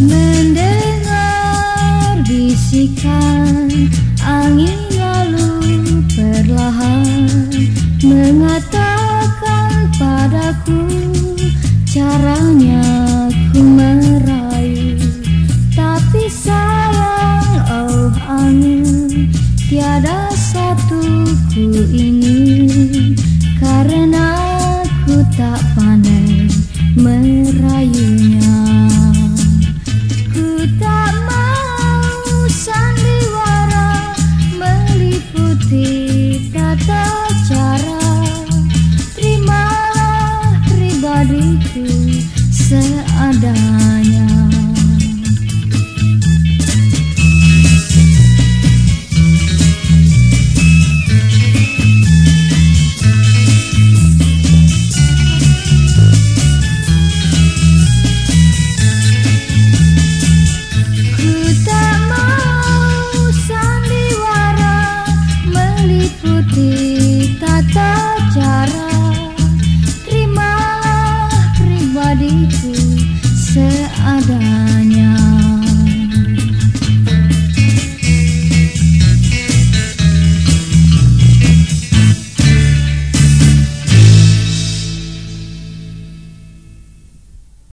Mendengar bisikan angin lalu perlahan Mengatakan padaku caranya ku merayu Tapi sayang oh angin tiada satu ku ini Listen. diriku seadanya